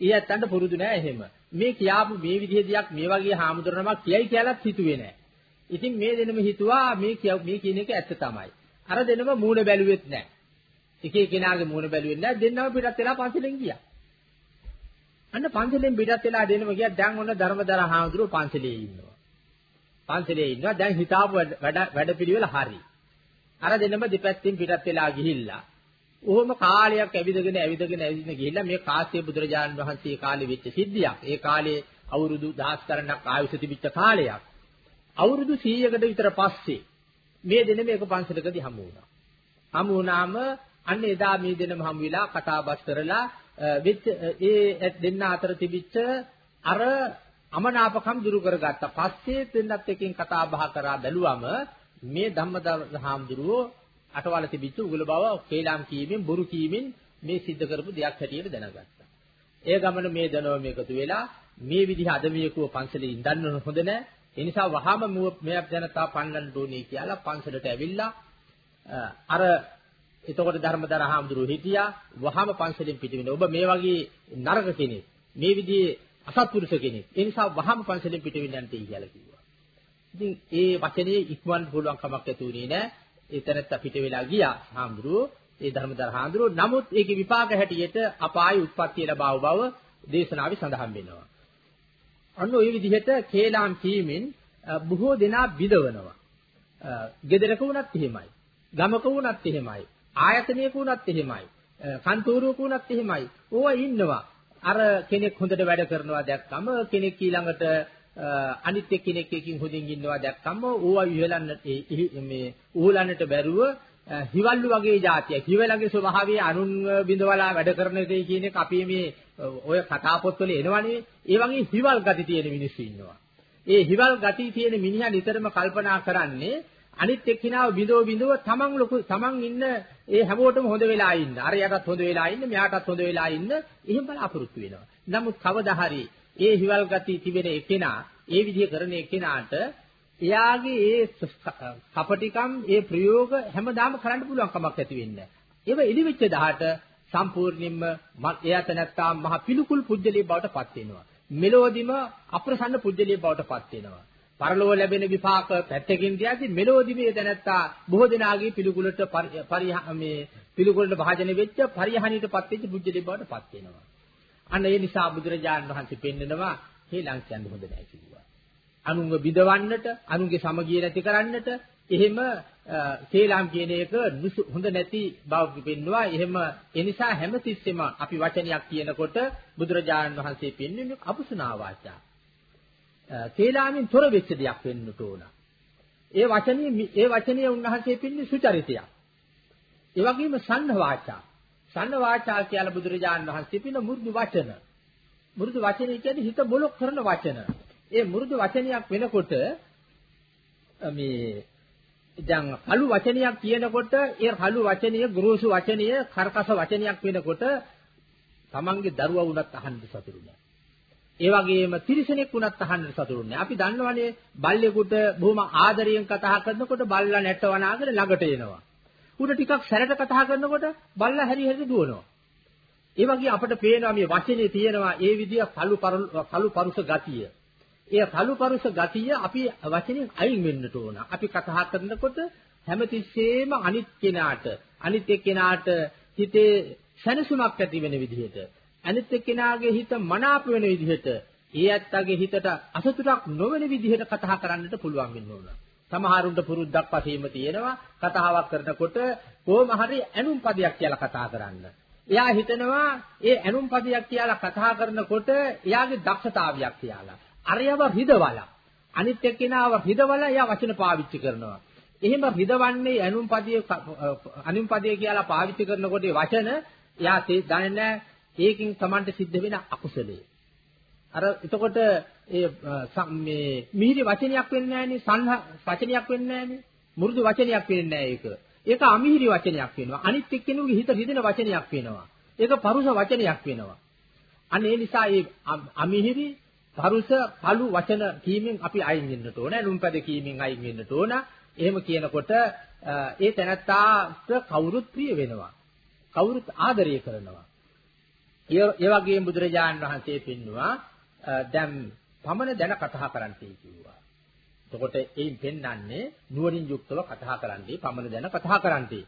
Speaker 4: ඒ ඇත්තන්ට පුරුදු නෑ එහෙම. මේ කියාපු මේ විදිහේ දෙයක් මේ වගේ හාමුදුරනමක් කියයි කියලාත් හිතුවේ නෑ. ඉතින් මේ දෙනම හිතුවා මේ මේ කියන එක ඇත්ත තමයි. අර දෙනම මූණ බැලුවෙත් නෑ. එක එක්කෙනාගේ මූණ බැලුවේ නැහැ දෙන්නම පිටත් වෙලා පන්සලෙන් ගියා. අන්න පන්සලෙන් පිටත් වෙලා දෙන්නම ගියා දැන් ඔන්න ධර්මදර හාමුදුරුවෝ පන්සලේ ඉන්නවා. පන්සලේ ඉන්නවා දැන් හිතාපු වැඩ වැඩපිළිවෙල හරි. අර දෙන්නම දෙපැත්තෙන් පිටත් වෙලා ගිහිල්ලා ඔහොම කාලයක් ඇවිදගෙන ඇවිදගෙන ඇවිදින ගිහිල්ලා මේ කාශ්‍යප බුදුරජාණන් වහන්සේ කාලේ වෙච්ච සිද්ධියක්. ඒ කාලේ අවුරුදු දහස් ගණනක් ආයුෂ තිබිච්ච කාලයක්. අවුරුදු 100කට විතර පස්සේ මේ දෙන මේක පන්සලකදී හමු වුණා. හමු වුණාම අන්න එදා මේ දෙනම හමු වෙලා කතා බස් කරලා වෙච්ච ඒ දෙන්න අතර තිබිච්ච අර අමනාපකම් දුරු කරගත්තා. පස්සේ දෙන්නත් එකකින් කතා බහ කරා බැලුවම මේ ධම්මදහාම්දුරුවෝ අටවල තිබිච්ච උගල බව කේලාම් කීමෙන් බොරු කීමෙන් මේ සිද්ධ කරපු දෙයක් හැටියට දැනගත්තා. ඒ ගමන මේ දනව මේකතු වෙලා මේ විදිහ අදමියකුව පන්සලේ ඉඳන්න හොඳ නැහැ. ඒ නිසා වහාම මේ ජනතාව පන්නන්න ඕනේ කියලා පන්සලට ඇවිල්ලා අර එතකොට ධර්මදර හාමුදුරුවෝ හිටියා වහම පන්සලෙන් පිටවෙන. ඔබ මේ වගේ නරක කෙනෙක්. මේ විදිහේ අසත්පුරුෂ කෙනෙක්. ඒ නිසා වහම පන්සලෙන් පිටවෙන්න යන්න කියලා කිව්වා. ඉතින් ඒ වචනේ ඉක්මවන්න පුළුවන් කමක් ඇති වුණේ නැහැ. ඒතරත් පිට වෙලා ගියා හාමුදුරුවෝ. ඒ ධර්මදර හාමුදුරුවෝ. නමුත් ඒකේ විපාක හැටියට අපායේ උත්පත්තිය ලබාව බව දේශනාවේ සඳහන් වෙනවා. අන්න ওই විදිහට කේලාම් කීමෙන් බොහෝ දෙනා බිදවනවා. ගෙදරක වුණත් එහෙමයි. ගමක වුණත් එහෙමයි. ආයතනයක වුණත් එහෙමයි. කන්තෝරුවක වුණත් එහෙමයි. ඕවා ඉන්නවා. අර කෙනෙක් හොඳට වැඩ කරනවා දැක්කම කෙනෙක් ඊළඟට අනිත් එක්කෙනෙක් එකකින් හොඳින් ඉන්නවා දැක්කම ඕවා ඉහලන්න මේ උහුලන්නට බැරුව හිවල්ලු වගේ જાතියක්. හිවලගේ ස්වභාවය අනුන් බිඳවලා වැඩ කරන එකයි කියන එක අපි මේ ඔය කතා පොත්වල එනවනේ. ඒ වගේ හිවල් ගති තියෙන මිනිස්සු ඉන්නවා. ඒ හිවල් ගති තියෙන මිනිහා නිතරම කල්පනා කරන්නේ අනිත් එක්කිනාව බිඳව බිඳව තමන් ලොකු තමන් ඉන්න ඒ හැමෝටම හොඳ වෙලා ඉන්න. අර යටත් හොඳ වෙලා ඉන්න, මෙයාටත් හොඳ වෙලා ඉන්න. එහෙම බලාපොරොත්තු වෙනවා. නමුත් කවදා හරි ඒ හිවල් ගති තිබෙන එකනා ඒ විදිහ කරන එක්කෙනාට එයාගේ ඒ කපටිකම් ඒ ප්‍රයෝග හැමදාම කරන්න පුළුවන් කමක් ඇති වෙන්නේ නැහැ. ඒව එලිවෙච්ච දහට සම්පූර්ණයෙන්ම එයාට නැත්නම් මහ පිළිකුල් පුජ්‍යලිය බවට පත් වෙනවා. මෙලෝදිම අප්‍රසන්න පුජ්‍යලිය බවට පත් වෙනවා. පරලෝව ලැබෙන විපාක පැත්තකින් තියදී මෙලෝදි මේ දැනත්තා බොහෝ දෙනාගේ පිළිකුලට පරිහ මේ පිළිකුලට භාජන වෙච්ච පරිහානියටපත් වෙච්ච බුද්ධ බවට පත් වෙනවා. අන්න ඒ නිසා බුදුරජාණන් වහන්සේ පෙන්නනවා හේලං කියන්නේ හොඳ නැහැ කිව්වා. අනුංග බිදවන්නට, අනුන්ගේ සමගිය නැති කරන්නට එහෙම හේලම් කියන එක හොඳ නැති බව පෙන්නවා. එහෙම ඒ නිසා හැමතිස්සෙම අපි වචනයක් කියනකොට බුදුරජාණන් වහන්සේ පෙන්වන්නේ අපසුනා වාචා. කේලාමින් තොර වෙච්ච දෙයක් වෙන්නට ඕන. ඒ වචනේ ඒ වචනේ උන්වහන්සේ පින්නේ සුචරිතයක්. ඒ වගේම සන්න වාචා. සන්න වාචා කියලා බුදුරජාණන් වහන්සේ පින්න මුරුදු වචන. මුරුදු වචනේ කියන්නේ හිත බොලොක් කරන වචන. ඒ මුරුදු වචනයක් වෙනකොට මේ දැන් හලු වචනයක් කියනකොට ඒ හලු වචනීය ගුරුසු වචනීය කර්කස වචනයක් වෙනකොට තමන්ගේ දරුවා වුණත් අහන්න සතුටු නෑ. ඒ වගේම තිරිසනෙක් වුණත් අහන්න සතුටුන්නේ. අපි දන්නවනේ බල්ලෙකුට බොහොම ආදරයෙන් කතා කරනකොට බල්ලා නැටවනාගෙන ළඟට එනවා. උඩ ටිකක් සැරට කතා කරනකොට බල්ලා හැරි හැරි දුවනවා. ඒ වගේ අපිට පේනවා මේ වචනේ තියෙනවා ඒ විදිය කලු කලු පරුස ගතිය. ඒ කලු පරුස ගතිය අපි වචනෙන් අයින් වෙන්නට ඕන. අපි කතා කරනකොට හැමතිස්සෙම අනිත් කෙනාට අනිත් එක්කෙනාට හිතේ සැනසුමක් ඇති වෙන විදිහට අනිත් එක්කෙනාගේ හිත මනාප වෙන විදිහට ඒ ඇත්තගේ හිතට අසතුටක් නොවන විදිහට කතා කරන්නට පුළුවන් වෙන්න ඕන. සමහරුන්ට පුරුද්දක් වශයෙන්ම තියෙනවා කතාවක් කරනකොට කොහොම හරි ඇනුම් පදයක් කියලා කතා කරන්න. එයා හිතනවා ඒ ඇනුම් පදයක් කියලා කතා කරනකොට එයාගේ දක්ෂතාවයක් කියලා. අරයව හිදවලා අනිත් එක්කෙනාව හිදවලා එයා වචන පාවිච්චි කරනවා. එහෙම හිදවන්නේ ඇනුම් පදිය අනුම් පදිය කියලා පාවිච්චි කරනකොට වචන එයා දන්නේ නැහැ ඒකෙන් Tamante සිද්ධ වෙන අකුසලයේ. අර එතකොට ඒ මේ මිහිරි වචනයක් වෙන්නේ නැහනේ සංහ වචනයක් වෙන්නේ නැහනේ. මුරුදු වචනයක් වෙන්නේ නැහැ ඒක. ඒක අමිහිරි වචනයක් වෙනවා. අනිත් එක්කෙනෙකුගේ හිත රිදෙන වචනයක් වෙනවා. ඒක පරුස වචනයක් වෙනවා. අන්න ඒ නිසා මේ අමිහිරි පරුස පළු වචන කීමෙන් අපි අයින් වෙන්නට ඕන. නුම්පද කීමෙන් අයින් වෙන්නට ඕන. එහෙම කියනකොට ඒ තැනත්තාට කවුරුත් ප්‍රිය වෙනවා. කවුරුත් ආදරය කරනවා. ඒ වගේම බුදුරජාණන් වහන්සේ පෙන්නවා දැන් පමණ දැන කතා කරන්නයි කිව්වා. එතකොට එයින් පෙන්වන්නේ නුවණින් යුක්තව කතා කරන්නයි පමණ දැන කතා කරන්නයි.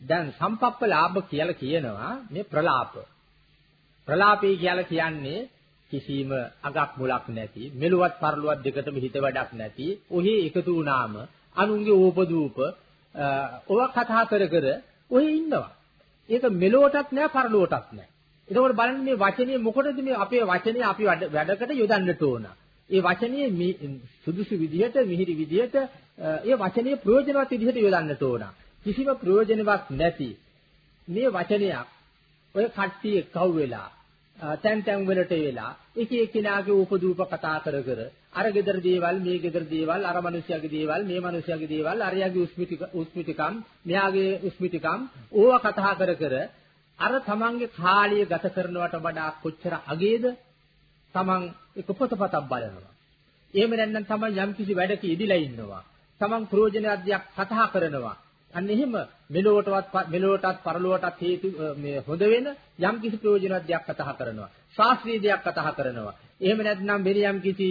Speaker 4: දැන් සම්පප්පලාභ කියලා කියනවා මේ ප්‍රලාප. ප්‍රලාපේ කියලා කියන්නේ කිසිම අගක් මුලක් නැති මෙලුවත් පරලුවත් දෙකටම හිත වැඩක් නැති ඔහි එකතු වුණාම අනුන්ගේ ඕපදූප ඔව කතා කර කර ඔහි ඉන්නවා ඒක මෙලොවටත් නෑ පරලොවටත් නෑ. එතකොට බලන්න මේ වචනේ මොකටද මේ අපේ වචනේ අපි වැඩකට යොදන්නට ඕන. ඒ වචනේ සුදුසු විදිහට මිහිරි විදිහට ඒ වචනේ ප්‍රයෝජනවත් විදිහට යොදන්නට ඕන. කිසිම ප්‍රයෝජනවත් නැති මේ වචනයක් ඔය කට්ටිය කව් වෙලා තැන් තැන් වලට වෙලා එක එකිනාගේ උපදූප කතා කර කර අර ගෙදර දේවල් මේ ගෙදර දේවල් අර මිනිස්යාගේ දේවල් මේ මිනිස්යාගේ දේවල් අරයාගේ උස්මිතික උස්මිතිකම් මෙයාගේ උස්මිතිකම් ඕවා කතා කර කර අර තමන්ගේ කාලය ගත කරනවට වඩා කොච්චර අගේද තමන් එක පොතපතක් බලනවා එහෙම නැත්නම් තමන් යම්කිසි වැඩක යෙදිලා ඉන්නවා තමන් ප්‍රයෝජනයක් කතා කරනවා අන්න එහෙම මෙලොවටවත් මෙලොවටත් පරලොවටත් හේතු මේ හොඳ වෙන යම් කිසි ප්‍රයෝජනවත් දෙයක් කතා කරනවා. ශාස්ත්‍රීය දෙයක් කතා කරනවා. එහෙම නැත්නම් වෙන යම් කිසි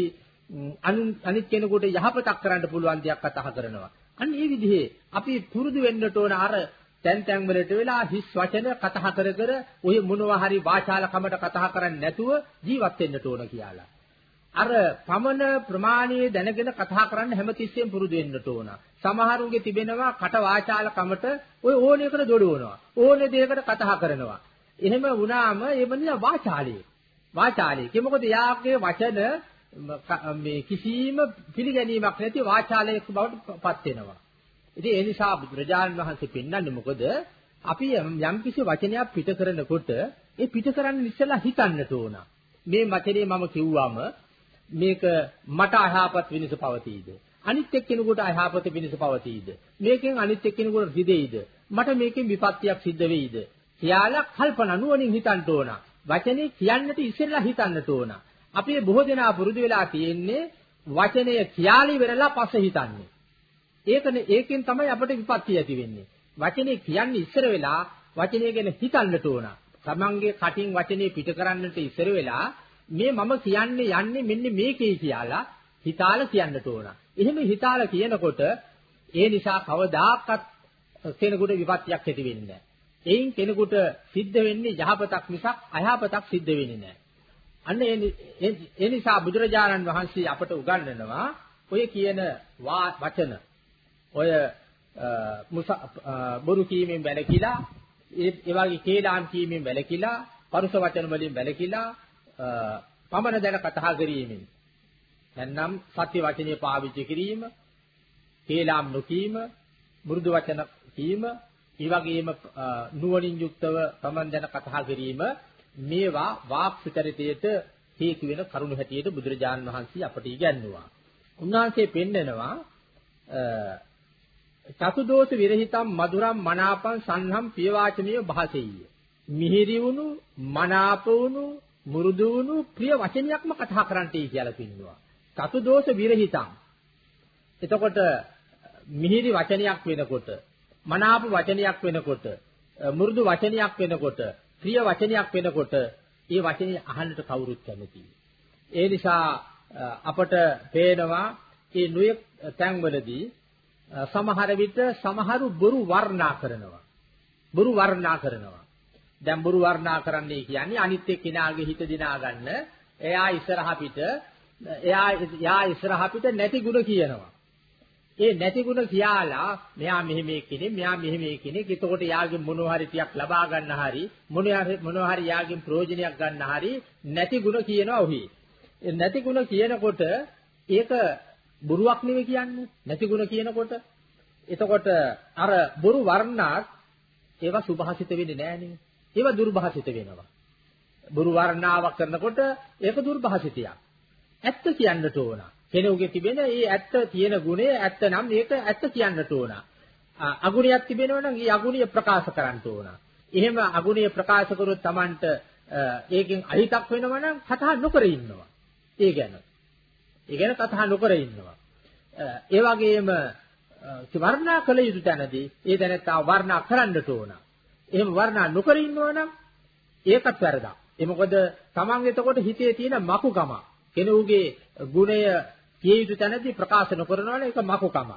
Speaker 4: අනිත් කෙනෙකුට යහපතක් කරන්න පුළුවන් දෙයක් කතා කරනවා. අන්න ඒ විදිහේ අපි පුරුදු වෙන්නට ඕන අර තැන් තැන් වලට වෙලා හිස් වචන කතා කර කර ඔය මොනවා හරි වාචාලකමට කතා කරන්නේ නැතුව ජීවත් වෙන්නට ඕන කියලා. අර පමණ ප්‍රමාණයේ දැනගෙන කතා කරන්න හැමතිස්සෙම පුරුදු වෙන්නට ඕන. සමහරුන්ගේ තිබෙනවා කට වාචාල කමට ඔය ඕනෙකට දොඩවනවා. ඕනේ දෙයකට කතා කරනවා. එහෙම වුණාම ඒ බඳින වාචාලයේ. වාචාලයේ. ඒ මොකද යාගේ වචන මේ කිසිම පිළිගැනීමක් නැති වාචාලයක් බවට පත් වෙනවා. ඉතින් ඒ නිසා බුදුරජාණන් වහන්සේ පෙන්වන්නේ මොකද? අපි යම් කිසි වචනයක් පිට කරනකොට ඒ පිට කරන්න ඉස්සෙල්ලා හිතන්නට ඕන. මේ වචනේ මම කිව්වම මේක මට අයහපත් වෙනස පවතීද? අනිත් එක්කෙනෙකුට අයහපත වෙනස පවතීද? මේකෙන් අනිත් එක්කෙනෙකුට රිදෙයිද? මට මේකෙන් විපත්තියක් සිද්ධ වෙයිද? කියලා කල්පනා නුවණින් හිතන්න ඕන. වචනේ කියන්නට ඉස්සෙල්ලා හිතන්නට ඕන. අපි බොහෝ දෙනා පුරුදු වෙලා තියෙන්නේ වචනය කියාලි වෙරලා පස්සේ හිතන්නේ. ඒකනේ ඒකෙන් තමයි අපිට විපත්ති ඇති වෙන්නේ. වචනේ කියන්නේ ඉස්සර වෙලා වචනය ගැන හිතන්නට ඕන. තමන්ගේ කටින් වචනේ පිට කරන්නට ඉස්සර වෙලා මේ මම කියන්නේ යන්නේ මෙන්න මේකේ කියලා හිතාලා කියන්නට ඕන. එහෙම හිතාලා කියනකොට ඒ නිසා කවදාකවත් කෙනෙකුට විපත්තියක් ඇති වෙන්නේ නැහැ. එයින් කෙනෙකුට සිද්ධ වෙන්නේ යහපතක් මිසක් අයහපතක් සිද්ධ වෙන්නේ නැහැ. අන්න ඒ නිසා බුදුරජාණන් වහන්සේ අපට උගන්වනවා ඔය කියන වචන ඔය බොරු කීමෙන් වැළකීලා ඒ වගේ කේලාම් කීමෙන් වැළකීලා පරුස වචන වලින් වැළකීලා පමණ දැන කතා කිරීමෙන් නැත්නම් සත්‍ය වචනේ පාවිච්චි කිරීම කේලාම් නොකීම මෘදු වචන කීම ඒ වගේම නුවණින් යුක්තව පමණ දැන කතා කිරීම මේවා වාක් සිතරිතයට හේතු වෙන කරුණු හැටියට බුදුරජාන් වහන්සේ අපට ඉගැන්වුවා. උන්වහන්සේ පෙන්නනවා චතුදෝෂ විරහිතම් මధుරම් මනාපං සංහම් පියවාචනීය භාසෙය්‍ය. මිහිරි වුණු මනාප වුණු මුරුදු වුණු ප්‍රිය වචනයක්ම කතා කරන්නටයි කියලා පින්නවා. චතුදෝෂ විරහිතම්. එතකොට මිහිරි වචනයක් වෙනකොට මනාප වචනයක් වෙනකොට මුරුදු වචනයක් වෙනකොට ප්‍රිය වචනයක් වෙනකොට ඒ වචනේ අහන්නට කවුරුත් කැමතියි. ඒ නිසා අපට පේනවා මේ නුයක තැන්වලදී සමහර විට සමහරු බොරු වර්ණනා කරනවා. බොරු වර්ණනා කරනවා. දැන් බොරු වර්ණනා කරන්නේ කියන්නේ අනිත් එක්කිනාගේ හිත දිනා ගන්න. එයා ඉස්සරහ පිට එයා යා ඉස්සරහ පිට නැති ಗುಣ කියනවා. ඒ නැති ಗುಣ කියාලා මෙයා මෙහෙම කෙනෙක් මෙයා මෙහෙම කෙනෙක් එතකොට යාගේ මොනවා හරි ටිකක් ලබා ගන්න හරි මොනවා හරි මොනවා හරි යාගෙන් ප්‍රයෝජනයක් ගන්න හරි නැති ಗುಣ කියනවා ඔහි. ඒ නැති ಗುಣ කියනකොට ඒක බොරුවක් නෙවෙයි කියන්නේ. නැති ಗುಣ කියනකොට එතකොට අර බොරු වර්ණාත් ඒවා සුභාසිත වෙන්නේ නෑනේ ඒවා දුර්භාසිත වෙනවා. බොරු වර්ණාවක් කරනකොට ඒක දුර්භාසිතයක්. ඇත්ත කියන්නට ඕන. කෙනෙකුගේ තිබෙන මේ ඇත්ත තියෙන ගුණය ඇත්ත නම් මේක ඇත්ත කියන්නට ඕන. අගුණයක් තිබෙනවා නම් ඒ අගුණිය ප්‍රකාශ කරන්න ඕන. එහෙම අගුණිය ප්‍රකාශ කරොත් Tamanට ඒකෙන් අහිතක් වෙනවා නම් කතා නොකර ඉන්නවා. ඒ ගැන. ඒ ගැන කතා නොකර ඉන්නවා. ඒ වගේම වර්ණා කළ යුතු තැනදී ඒ දැනත්තා වර්ණා කරන්නට ඕන. එහෙම වර්ණා නොකර ඉන්නවනම් ඒකත් වැරදක්. ඒ මොකද Taman එතකොට හිතේ තියෙන මකුකම කෙනෙකුගේ ගුණය කිය යුතු තැනදී ප්‍රකාශ නොකරනවා නම් ඒක මකුකම.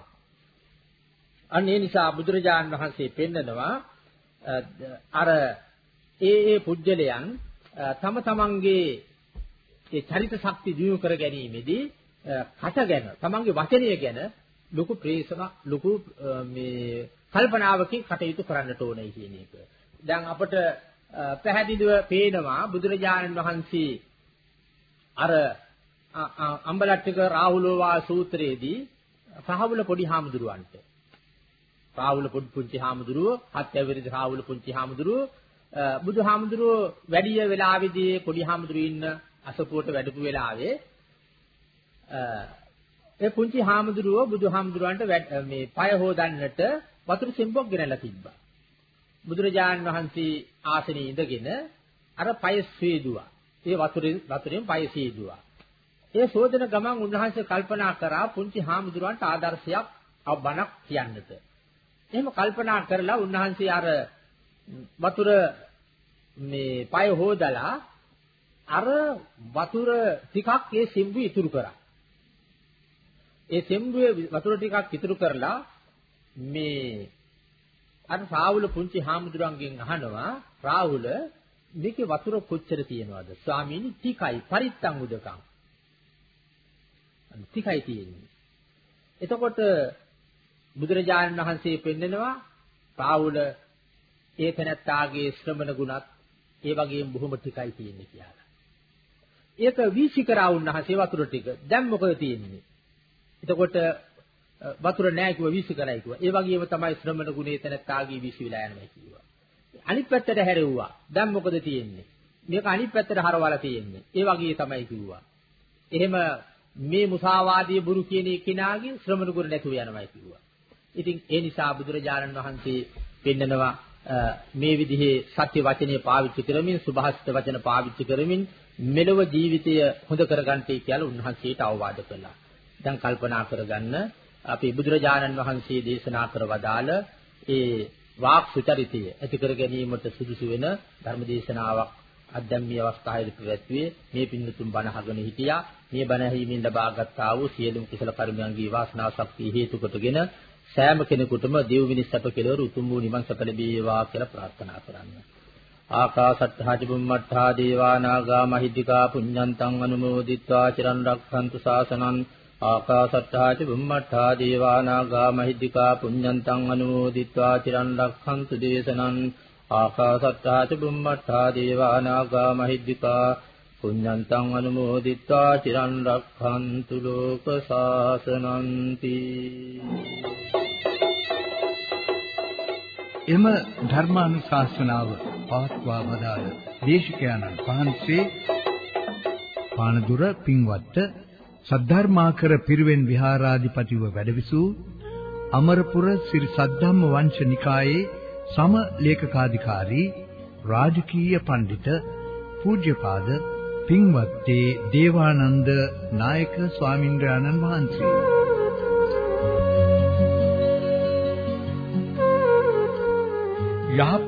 Speaker 4: අන්න ඒ නිසා බුදුරජාන් වහන්සේ පෙන්නනවා අර ඒ ඒ පුජ්‍යලයන් තම තමන්ගේ ඒ චරිත ශක්තිය දියුණු කර ගැනීමේදී කට ගැන තමන්ගේ වචනය ගැන ලොකු ප්‍රේසම ලොකු මේ කල්පනාවකින් කටයුතු කරන්නට ඕනේ කියන එක. දැන් අපට පැහැදිලිව පේනවා බුදුරජාණන් වහන්සේ අර අම්බලට්ටික රාහුලෝවා සූත්‍රයේදී රාහුල පොඩි හාමුදුරුවන්ට රාහුල පොඩි පුංචි හාමුදුරුව හත් ඇවිරිදි රාහුල පුංචි හාමුදුරුව බුදුහාමුදුරුව වැඩි වෙලාවේදී පොඩි හාමුදුරුව ඉන්න අසපුවට වැඩපු වෙලාවේ ඒ පුංචි හාමුදුරුවෝ බුදුහාමුදුරුවන්ට මේ පය හොදන්නට වතුරු සෙම්බොක් ගෙනලා තිබ්බා. බුදුරජාණන් වහන්සේ ආසනේ ඉඳගෙන අර පය සීදුවා. ඒ වතුරෙන් වතුරෙන් පය සීදුවා. ඒ සෝදන ගමන් උන්වහන්සේ කල්පනා කරා පුංචි හාමුදුරුවන්ට ආදර්ශයක් බණක් කියන්නට. එහෙම කල්පනා කරලා උන්වහන්සේ අර වතුර මේ පය හොදලා අර වතුර ටිකක් ඒ සිම්බු ඉතුරු කරා. ඒ සෙම්බුවේ වතුර ටිකක් ඉතුරු කරලා මේ අර රාහුල පුංචි හාමුදුරන්ගෙන් අහනවා රාහුල මේකේ වතුර කොච්චර තියෙනවද ස්වාමීනි ටිකයි පරිත්තම් උදකම් ටිකයි තියෙන්නේ එතකොට බුදුරජාණන් වහන්සේ පෙන්නනවා රාහුල ඒ තැනත්තාගේ ශ්‍රමණ ගුණත් ඒ වගේම බොහොම ටිකයි තියෙන්නේ කියලා. ඒක වීසිකරා උන්වහන්සේ වතුර ටික. දැන් මොකද තියෙන්නේ? එතකොට වතුර නැහැ කිව්ව වීසි කරයි කිව්වා. ඒ වගේම තමයි ශ්‍රමණ ගුණේ තැනත්තාගේ වීසි විලා යනවා කිව්වා. අනිත් පැත්තට හැරෙව්වා. දැන් මොකද තියෙන්නේ? මේක අනිත් පැත්තට හරවලා තියෙන්නේ. ඒ වගේ තමයි කිව්වා. එහෙම මේ මුසාවාදී බුරු කියන කෙනාගේ ශ්‍රමණ ගුණ නැතුව යනවා කිව්වා. ඉතින් ඒ නිසා බුදුරජාණන් වහන්සේ පෙන්නනවා මේ විදිහේ සත්‍ය වචනේ පාවිච්චි කරමින් සුභාසිත වචන පාවිච්චි කරමින් මෙලොව ජීවිතය හොඳ කරගන්නටයි කියලා උන්වහන්සේට අවවාද කළා. දැන් කල්පනා කරගන්න අපි බුදුරජාණන් වහන්සේ දේශනා කර වදාළ ඒ වාක් සුචරිතය ඇති කර ගැනීමට සුදුසු වෙන ධර්ම දේශනාවක් අධ්‍යම්මී අවස්ථාවේදී පැවැත්වුවේ මේ පින්නතුන් බණ අහගෙන හිටියා මේ බණ ඇහිමින් ලබාගත් ආ වූ සියලුම කුසල කර්මයන්ගේ වාසනාව ශක්තිය හේතු කොටගෙන සෑම කෙනෙකුටම දෙව් මිනිස් සැප කෙලවර උතුම් වූ නිවන් සැප ලැබේවා කියලා ප්‍රාර්ථනා කරන්න. ආකාසට්ඨා චුම්මට්ඨා දේවා නාග මහිද්దికා පුඤ්ඤන්තං අනුමෝදිත්වා චිරන් රක්ඛන්තු ශාසනං ආකාසත්තාච බුම්මත්තා දේවානාගා මහිද්దికා පුඤ්ඤන්තං අනුමෝදිत्वा චිරන් රක්ඛන්තු දේශනං ආකාසත්තාච බුම්මත්තා දේවානාගා මහිද්దికා පුඤ්ඤන්තං අනුමෝදිत्वा චිරන් රක්ඛන්තු ලෝක සාසනන්ති.
Speaker 3: එම ධර්මානුශාසනාව පවත්වා වදාළ දේශකයන්න් වහන්සේ පානදුර පින්වත්ත සද්ධර්මාකර පිරිවෙන් විහාරාධිපතිව වැඩවිසූ අමරපුර සිරි සද්ධම්ම වංශ නිකායේ සම ලේකකාධිකාරී රාජකීය පඬිත පූජ්‍යපාද පින්වත්තේ දේවානන්ද නායක ස්වාමින්ද්‍රයන්න් වහන්සේ.
Speaker 1: යහ